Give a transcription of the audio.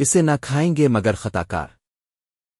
اسے نہ کھائیں گے مگر خطاکار۔